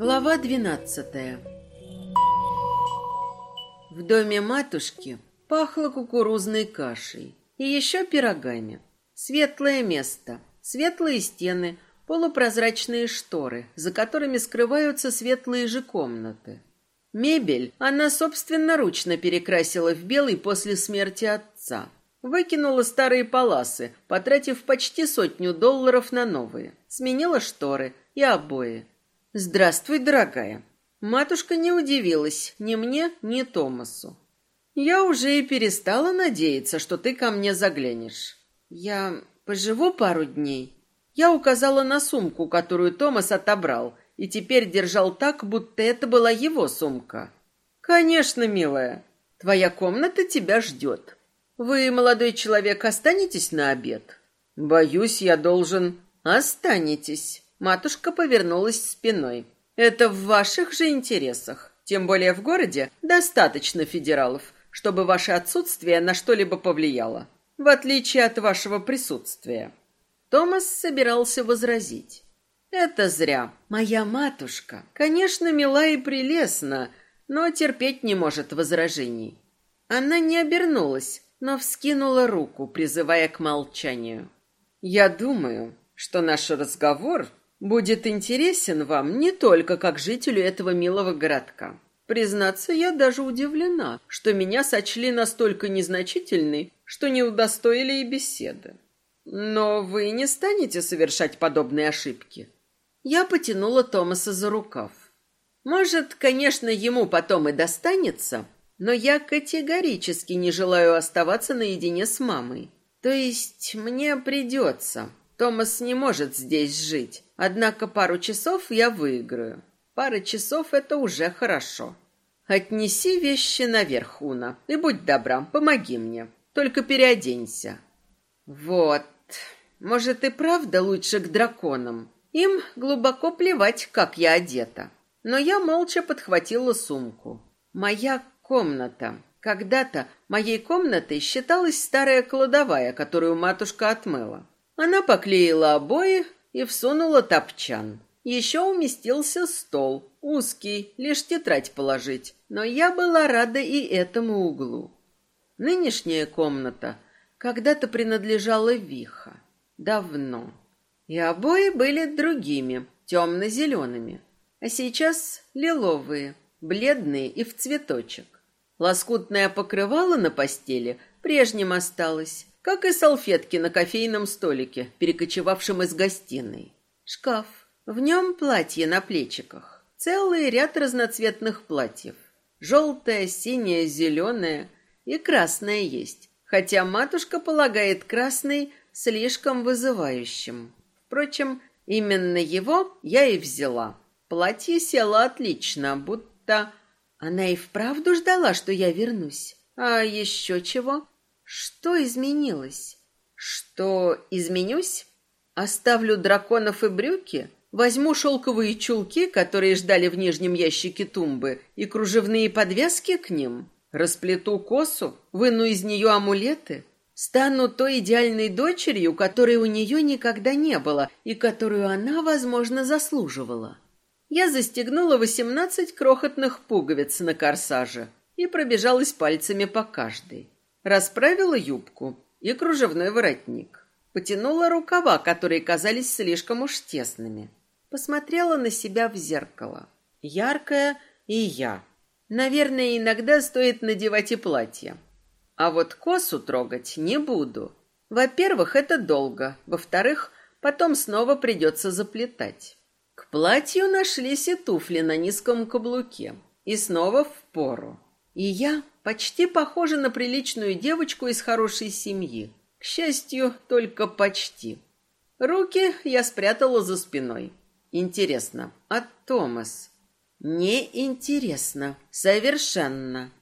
Глава двенадцатая В доме матушки пахло кукурузной кашей и еще пирогами. Светлое место, светлые стены, полупрозрачные шторы, за которыми скрываются светлые же комнаты. Мебель она собственноручно перекрасила в белый после смерти отца. Выкинула старые паласы, потратив почти сотню долларов на новые. Сменила шторы и обои. «Здравствуй, дорогая». Матушка не удивилась ни мне, ни Томасу. «Я уже и перестала надеяться, что ты ко мне заглянешь. Я поживу пару дней». Я указала на сумку, которую Томас отобрал, и теперь держал так, будто это была его сумка. «Конечно, милая. Твоя комната тебя ждет. Вы, молодой человек, останетесь на обед?» «Боюсь, я должен...» «Останетесь». Матушка повернулась спиной. «Это в ваших же интересах. Тем более в городе достаточно федералов, чтобы ваше отсутствие на что-либо повлияло, в отличие от вашего присутствия». Томас собирался возразить. «Это зря. Моя матушка, конечно, мила и прелестна, но терпеть не может возражений». Она не обернулась, но вскинула руку, призывая к молчанию. «Я думаю, что наш разговор будет интересен вам не только как жителю этого милого городка. Признаться, я даже удивлена, что меня сочли настолько незначительной, что не удостоили и беседы. Но вы не станете совершать подобные ошибки. Я потянула Томаса за рукав. Может, конечно, ему потом и достанется, но я категорически не желаю оставаться наедине с мамой. То есть мне придется. Томас не может здесь жить. Однако пару часов я выиграю. Пара часов — это уже хорошо. Отнеси вещи наверх, Уна, и будь добра, помоги мне. Только переоденься. Вот. Может, и правда лучше к драконам. Им глубоко плевать, как я одета. Но я молча подхватила сумку. Моя комната. Когда-то моей комнатой считалась старая кладовая, которую матушка отмыла. Она поклеила обои и всунула топчан. Еще уместился стол, узкий, лишь тетрадь положить, но я была рада и этому углу. Нынешняя комната когда-то принадлежала Виха. Давно. И обои были другими, темно-зелеными, а сейчас лиловые, бледные и в цветочек. Лоскутное покрывало на постели прежним осталось, как и салфетки на кофейном столике, перекочевавшем из гостиной. Шкаф. В нем платье на плечиках. Целый ряд разноцветных платьев. Желтое, синее, зеленое и красное есть. Хотя матушка полагает красный слишком вызывающим. Впрочем, именно его я и взяла. Платье село отлично, будто она и вправду ждала, что я вернусь. А еще чего? Что изменилось? Что изменюсь? Оставлю драконов и брюки? Возьму шелковые чулки, которые ждали в нижнем ящике тумбы, и кружевные подвески к ним? Расплету косу? Выну из нее амулеты? Стану той идеальной дочерью, которой у нее никогда не было и которую она, возможно, заслуживала. Я застегнула восемнадцать крохотных пуговиц на корсаже и пробежалась пальцами по каждой. Расправила юбку и кружевной воротник. Потянула рукава, которые казались слишком уж тесными. Посмотрела на себя в зеркало. Яркая и я. Наверное, иногда стоит надевать и платье. А вот косу трогать не буду. Во-первых, это долго. Во-вторых, потом снова придется заплетать. К платью нашлись и туфли на низком каблуке. И снова в пору. И я почти похожа на приличную девочку из хорошей семьи. К счастью, только почти. Руки я спрятала за спиной. Интересно, а Томас? Не интересно, совершенно.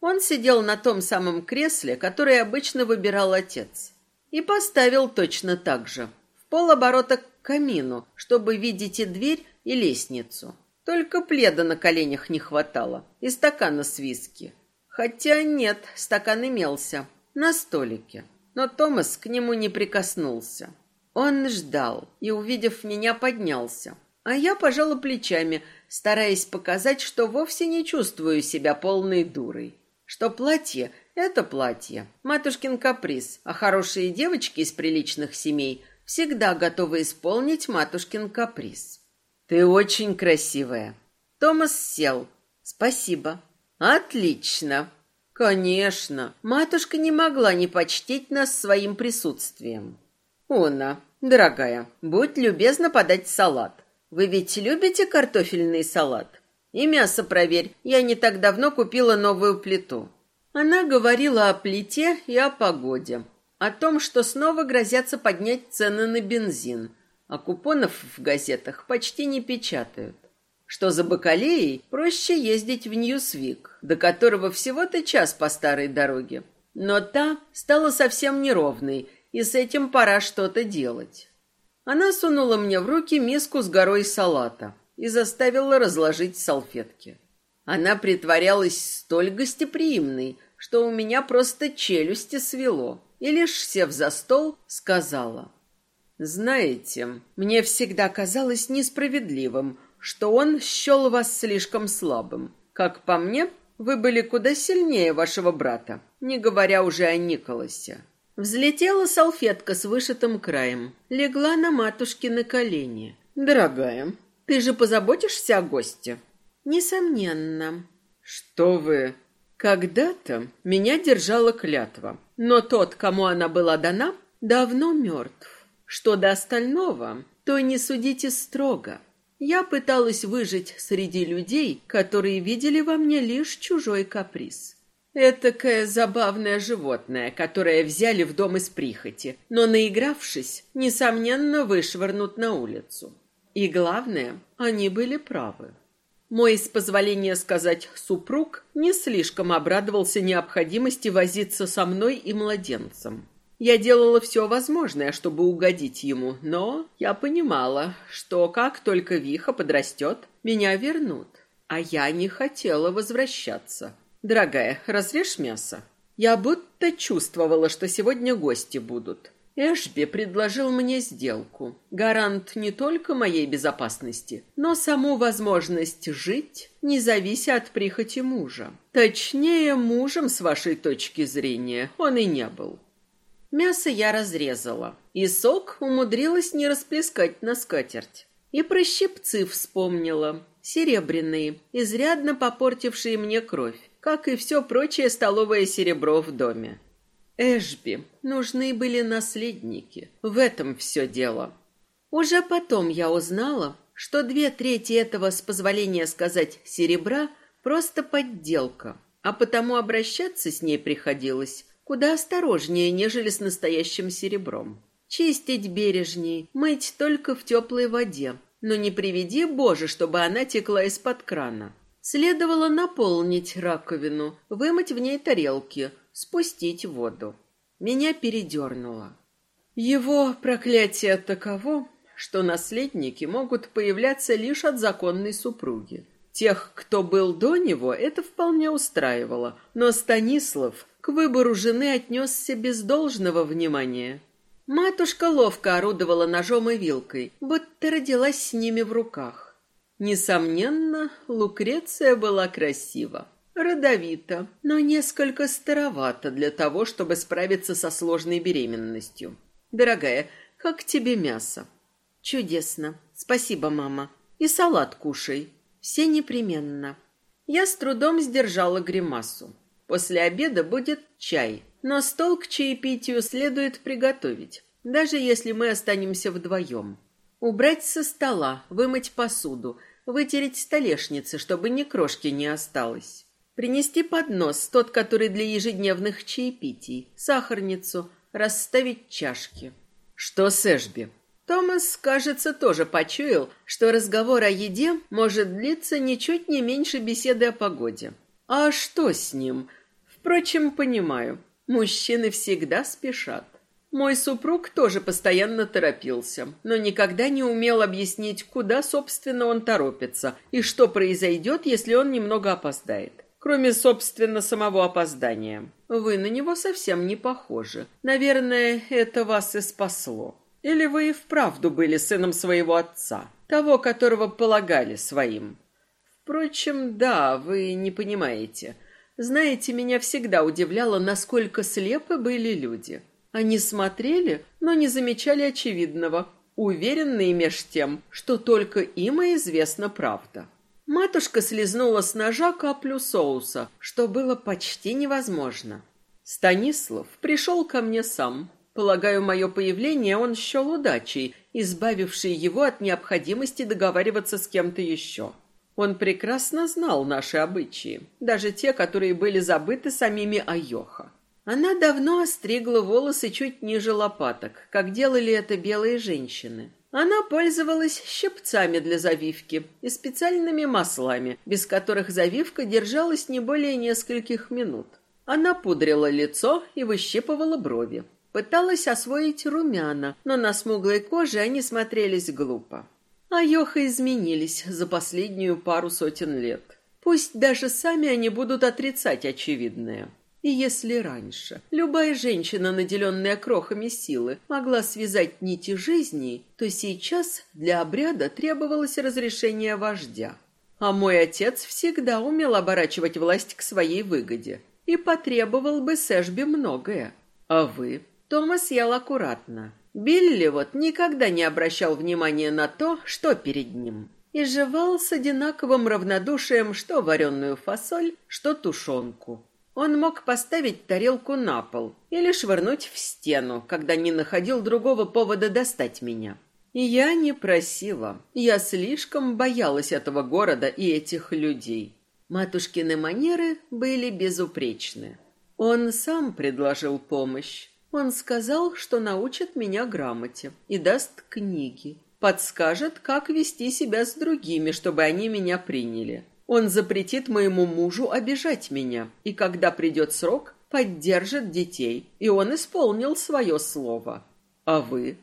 Он сидел на том самом кресле, которое обычно выбирал отец, и поставил точно так же, в полоборота к камину, чтобы видеть и дверь, и лестницу. Только пледа на коленях не хватало и стакана с виски. Хотя нет, стакан имелся на столике, но Томас к нему не прикоснулся. Он ждал и, увидев меня, поднялся. А я пожала плечами, стараясь показать, что вовсе не чувствую себя полной дурой. Что платье — это платье, матушкин каприз, а хорошие девочки из приличных семей всегда готовы исполнить матушкин каприз. «Ты очень красивая». Томас сел. «Спасибо». «Отлично». «Конечно. Матушка не могла не почтить нас своим присутствием». «Уна, дорогая, будь любезна подать салат. Вы ведь любите картофельный салат? И мясо проверь, я не так давно купила новую плиту». Она говорила о плите и о погоде, о том, что снова грозятся поднять цены на бензин, а купонов в газетах почти не печатают. Что за бакалеей проще ездить в Ньюсвик, до которого всего-то час по старой дороге. Но та стала совсем неровной, и с этим пора что-то делать. Она сунула мне в руки миску с горой салата и заставила разложить салфетки. Она притворялась столь гостеприимной, что у меня просто челюсти свело, и лишь сев за стол, сказала. «Знаете, мне всегда казалось несправедливым, что он счел вас слишком слабым. Как по мне, вы были куда сильнее вашего брата, не говоря уже о Николасе. Взлетела салфетка с вышитым краем, легла на матушкины колени. «Дорогая, ты же позаботишься о госте?» «Несомненно». «Что вы...» «Когда-то меня держала клятва, но тот, кому она была дана, давно мертв. Что до остального, то не судите строго. Я пыталась выжить среди людей, которые видели во мне лишь чужой каприз. Этакое забавное животное, которое взяли в дом из прихоти, но, наигравшись, несомненно, вышвырнут на улицу. И главное, они были правы. Мой, с позволения сказать, супруг не слишком обрадовался необходимости возиться со мной и младенцем. Я делала все возможное, чтобы угодить ему, но я понимала, что как только Виха подрастет, меня вернут. А я не хотела возвращаться. «Дорогая, разрежь мясо». Я будто чувствовала, что сегодня гости будут. Эшби предложил мне сделку. Гарант не только моей безопасности, но саму возможность жить, не завися от прихоти мужа. Точнее, мужем, с вашей точки зрения, он и не был. Мясо я разрезала, и сок умудрилась не расплескать на скатерть. И про щипцы вспомнила, серебряные, изрядно попортившие мне кровь как и все прочее столовое серебро в доме. Эшби, нужны были наследники. В этом все дело. Уже потом я узнала, что две трети этого, с позволения сказать, серебра просто подделка, а потому обращаться с ней приходилось куда осторожнее, нежели с настоящим серебром. Чистить бережней, мыть только в теплой воде, но не приведи Боже, чтобы она текла из-под крана. Следовало наполнить раковину, вымыть в ней тарелки, спустить воду. Меня передернуло. Его проклятие таково, что наследники могут появляться лишь от законной супруги. Тех, кто был до него, это вполне устраивало, но Станислав к выбору жены отнесся без должного внимания. Матушка ловко орудовала ножом и вилкой, будто родилась с ними в руках. Несомненно, Лукреция была красива, родовита, но несколько старовата для того, чтобы справиться со сложной беременностью. Дорогая, как тебе мясо? Чудесно. Спасибо, мама. И салат кушай. Все непременно. Я с трудом сдержала гримасу. После обеда будет чай, но стол к чаепитию следует приготовить, даже если мы останемся вдвоем. Убрать со стола, вымыть посуду, вытереть столешницы, чтобы ни крошки не осталось. Принести поднос, тот, который для ежедневных чаепитий, сахарницу, расставить чашки. Что с Эшби? Томас, кажется, тоже почуял, что разговор о еде может длиться ничуть не меньше беседы о погоде. А что с ним? Впрочем, понимаю, мужчины всегда спешат. Мой супруг тоже постоянно торопился, но никогда не умел объяснить, куда, собственно, он торопится и что произойдет, если он немного опоздает. Кроме, собственно, самого опоздания. Вы на него совсем не похожи. Наверное, это вас и спасло. Или вы и вправду были сыном своего отца? того, которого полагали своим. Впрочем, да, вы не понимаете. Знаете, меня всегда удивляло, насколько слепы были люди. Они смотрели, но не замечали очевидного, уверенные меж тем, что только им и известна правда. Матушка слезнула с ножа каплю соуса, что было почти невозможно. Станислав пришел ко мне сам. Полагаю, мое появление он счел удачей, избавившей его от необходимости договариваться с кем-то еще. Он прекрасно знал наши обычаи, даже те, которые были забыты самими Айоха. Она давно остригла волосы чуть ниже лопаток, как делали это белые женщины. Она пользовалась щипцами для завивки и специальными маслами, без которых завивка держалась не более нескольких минут. Она пудрила лицо и выщипывала брови. Пыталась освоить румяна, но на смуглой коже они смотрелись глупо. А Йоха изменились за последнюю пару сотен лет. Пусть даже сами они будут отрицать очевидное. И если раньше любая женщина, наделенная крохами силы, могла связать нити жизни, то сейчас для обряда требовалось разрешение вождя. А мой отец всегда умел оборачивать власть к своей выгоде и потребовал бы с Эшби многое. А вы? Томас ел аккуратно. Билли вот никогда не обращал внимания на то, что перед ним, и жевал с одинаковым равнодушием что вареную фасоль, что тушенку. Он мог поставить тарелку на пол или швырнуть в стену, когда не находил другого повода достать меня. Я не просила. Я слишком боялась этого города и этих людей. Матушкины манеры были безупречны. Он сам предложил помощь. Он сказал, что научит меня грамоте и даст книги. Подскажет, как вести себя с другими, чтобы они меня приняли. Он запретит моему мужу обижать меня, и когда придет срок, поддержит детей, и он исполнил свое слово. А вы?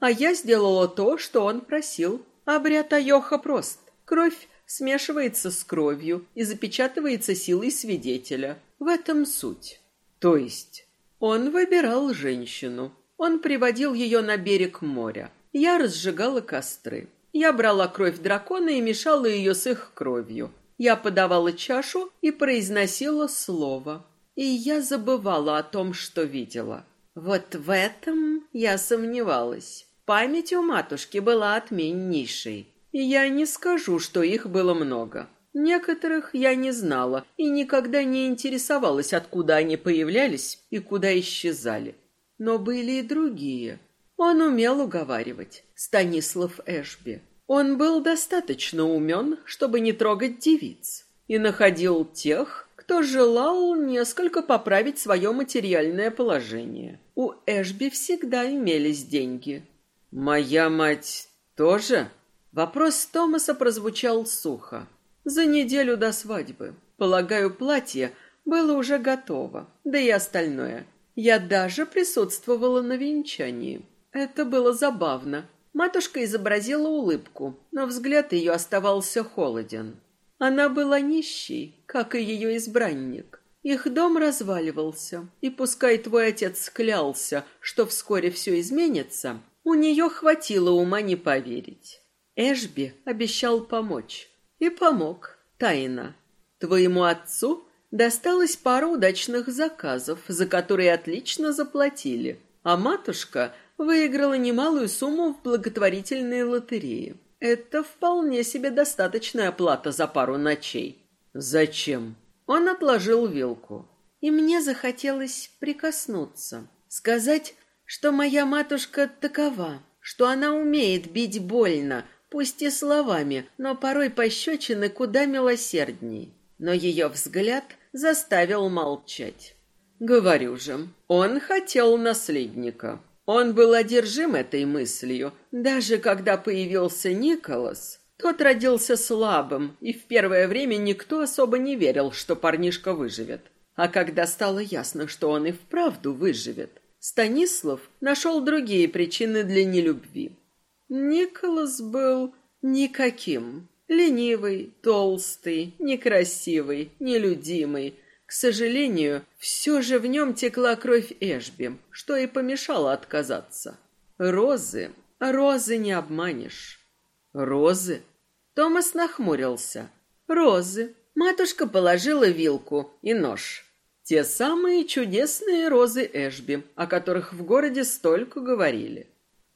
А я сделала то, что он просил. Обряд Айоха прост. Кровь смешивается с кровью и запечатывается силой свидетеля. В этом суть. То есть он выбирал женщину. Он приводил ее на берег моря. Я разжигала костры. Я брала кровь дракона и мешала ее с их кровью. Я подавала чашу и произносила слово. И я забывала о том, что видела. Вот в этом я сомневалась. Память у матушки была отменнейшей. И я не скажу, что их было много. Некоторых я не знала и никогда не интересовалась, откуда они появлялись и куда исчезали. Но были и другие. Он умел уговаривать. Станислав Эшби. Он был достаточно умен, чтобы не трогать девиц, и находил тех, кто желал несколько поправить свое материальное положение. У Эшби всегда имелись деньги. «Моя мать тоже?» Вопрос Томаса прозвучал сухо. «За неделю до свадьбы. Полагаю, платье было уже готово, да и остальное. Я даже присутствовала на венчании. Это было забавно. Матушка изобразила улыбку, но взгляд ее оставался холоден. Она была нищей, как и ее избранник. Их дом разваливался, и пускай твой отец клялся, что вскоре все изменится, у нее хватило ума не поверить. Эшби обещал помочь. И помог, тайно. Твоему отцу досталась пара удачных заказов, за которые отлично заплатили, а матушка выиграла немалую сумму в благотворительной лотерее. Это вполне себе достаточная плата за пару ночей. Зачем? Он отложил вилку. И мне захотелось прикоснуться, сказать, что моя матушка такова, что она умеет бить больно, пусть и словами, но порой пощечины куда милосердней. Но ее взгляд заставил молчать. Говорю же, он хотел наследника. Он был одержим этой мыслью. Даже когда появился Николас, тот родился слабым, и в первое время никто особо не верил, что парнишка выживет. А когда стало ясно, что он и вправду выживет, Станислав нашел другие причины для нелюбви. Николас был никаким. Ленивый, толстый, некрасивый, нелюдимый – к сожалению, все же в нем текла кровь Эшби, что и помешало отказаться. Розы, розы не обманешь. Розы? Томас нахмурился. Розы. Матушка положила вилку и нож. Те самые чудесные розы Эшби, о которых в городе столько говорили.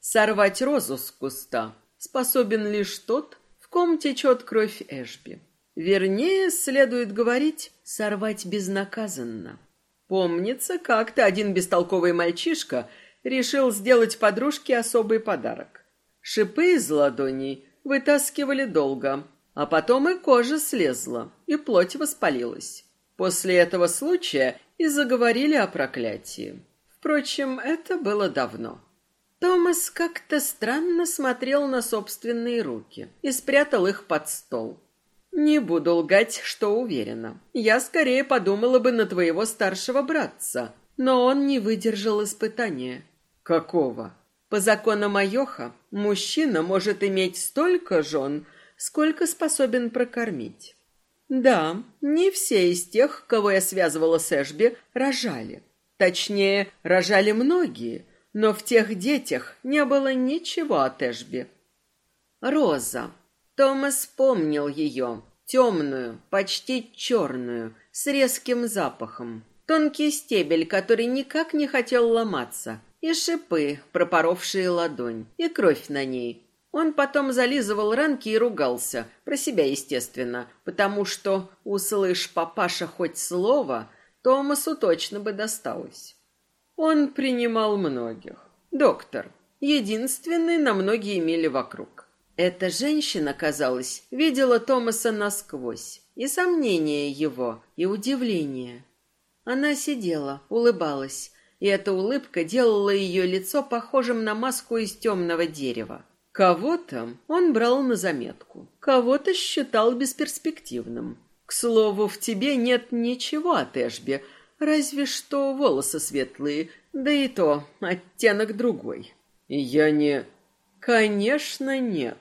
Сорвать розу с куста способен лишь тот, в ком течет кровь Эшби. Вернее, следует говорить, сорвать безнаказанно. Помнится, как-то один бестолковый мальчишка решил сделать подружке особый подарок. Шипы из ладоней вытаскивали долго, а потом и кожа слезла, и плоть воспалилась. После этого случая и заговорили о проклятии. Впрочем, это было давно. Томас как-то странно смотрел на собственные руки и спрятал их под стол. Не буду лгать, что уверена. Я скорее подумала бы на твоего старшего братца, но он не выдержал испытания. Какого? По законам Айоха, мужчина может иметь столько жен, сколько способен прокормить. Да, не все из тех, кого я связывала с Эшби, рожали. Точнее, рожали многие, но в тех детях не было ничего от Эшби. Роза. Томас помнил ее. Темную, почти черную, с резким запахом. Тонкий стебель, который никак не хотел ломаться. И шипы, пропоровшие ладонь. И кровь на ней. Он потом зализывал ранки и ругался, про себя, естественно, потому что, услышь папаша хоть слово, Томасу точно бы досталось. Он принимал многих. Доктор, единственный на многие мили вокруг. Эта женщина, казалось, видела Томаса насквозь, и сомнение его, и удивление. Она сидела, улыбалась, и эта улыбка делала ее лицо похожим на маску из темного дерева. Кого-то он брал на заметку, кого-то считал бесперспективным. К слову, в тебе нет ничего от Эшби, разве что волосы светлые, да и то оттенок другой. Я не... Конечно, нет.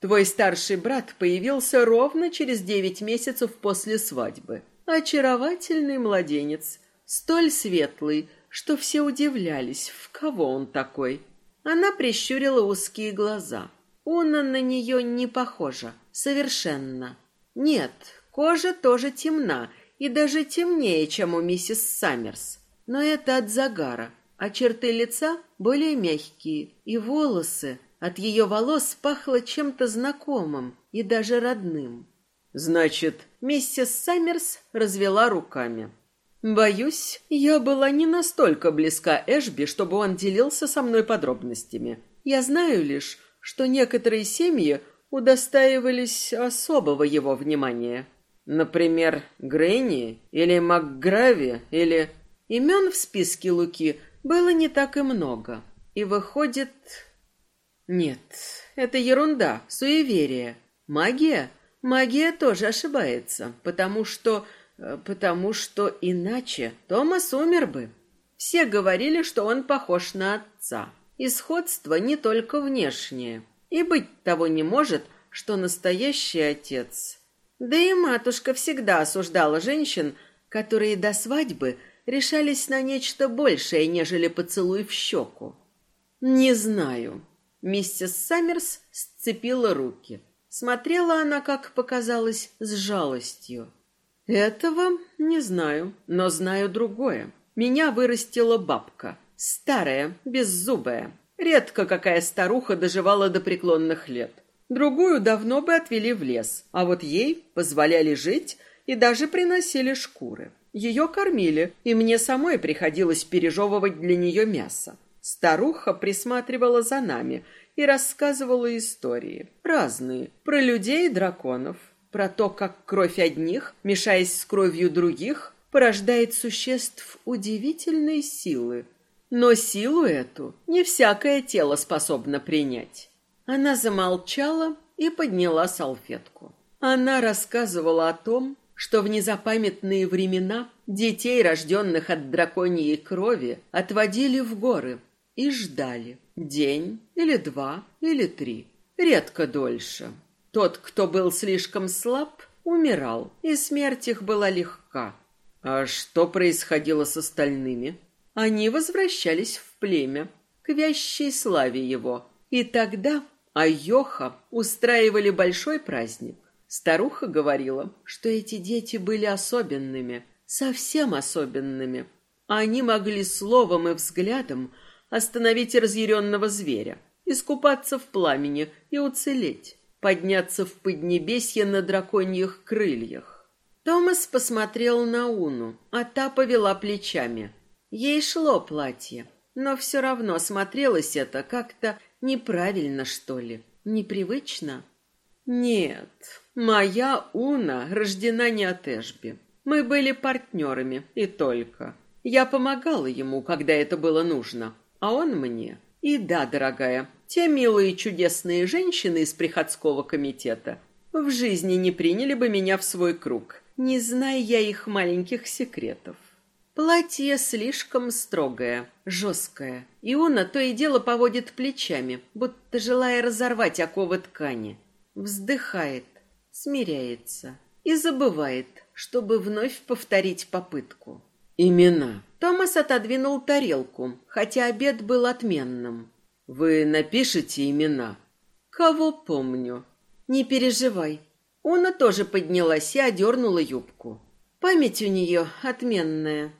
Твой старший брат появился ровно через девять месяцев после свадьбы. Очаровательный младенец, столь светлый, что все удивлялись, в кого он такой. Она прищурила узкие глаза. Уна на нее не похожа. Совершенно. Нет, кожа тоже темна, и даже темнее, чем у миссис Саммерс. Но это от загара, а черты лица более мягкие, и волосы... От ее волос пахло чем-то знакомым и даже родным. Значит, миссис Саммерс развела руками. Боюсь, я была не настолько близка Эшби, чтобы он делился со мной подробностями. Я знаю лишь, что некоторые семьи удостаивались особого его внимания. Например, Грэнни или МакГрави или... Имен в списке Луки было не так и много. И выходит... Нет, это ерунда, суеверие. Магия? Магия тоже ошибается, потому что Э, потому что иначе Томас умер бы. Все говорили, что он похож на отца. И сходство не только внешнее. И быть того не может, что настоящий отец. Да и матушка всегда осуждала женщин, которые до свадьбы решались на нечто большее, нежели поцелуй в щеку. Не знаю. Миссис Саммерс сцепила руки. Смотрела она, как показалось, с жалостью. Этого не знаю, но знаю другое. Меня вырастила бабка. Старая, беззубая. Редко какая старуха доживала до преклонных лет. Другую давно бы отвели в лес, а вот ей позволяли жить и даже приносили шкуры. Ее кормили, и мне самой приходилось пережевывать для нее мясо. Старуха присматривала за нами и рассказывала истории. Разные. Про людей и драконов, про то, как кровь одних, мешаясь с кровью других, порождает существ удивительной силы. Но силу эту не всякое тело способно принять. Она замолчала и подняла салфетку. Она рассказывала о том, что в незапамятные времена детей, рожденных от драконьей крови, отводили в горы и ждали день или два или три, редко дольше. Тот, кто был слишком слаб, умирал, и смерть их была легка. А что происходило с остальными? Они возвращались в племя, к вящей славе его. И тогда а Йоха устраивали большой праздник. Старуха говорила, что эти дети были особенными, совсем особенными. Они могли словом и взглядом остановить разъяренного зверя, искупаться в пламени и уцелеть, подняться в поднебесье на драконьих крыльях. Томас посмотрел на Уну, а та повела плечами. Ей шло платье, но все равно смотрелось это как-то неправильно, что ли, непривычно. Нет, моя Уна рождена не от Эшби. Мы были партнерами, и только. Я помогала ему, когда это было нужно, а он мне. И да, дорогая, те милые чудесные женщины из приходского комитета в жизни не приняли бы меня в свой круг, не зная я их маленьких секретов. Платье слишком строгое, жесткое. Иона то и дело поводит плечами, будто желая разорвать оковы ткани. Вздыхает, смиряется и забывает, чтобы вновь повторить попытку. Имена. Томас отодвинул тарелку, хотя обед был отменным. Вы напишите имена. Кого помню? Не переживай. Она тоже поднялась и одернула юбку. Память у нее отменная.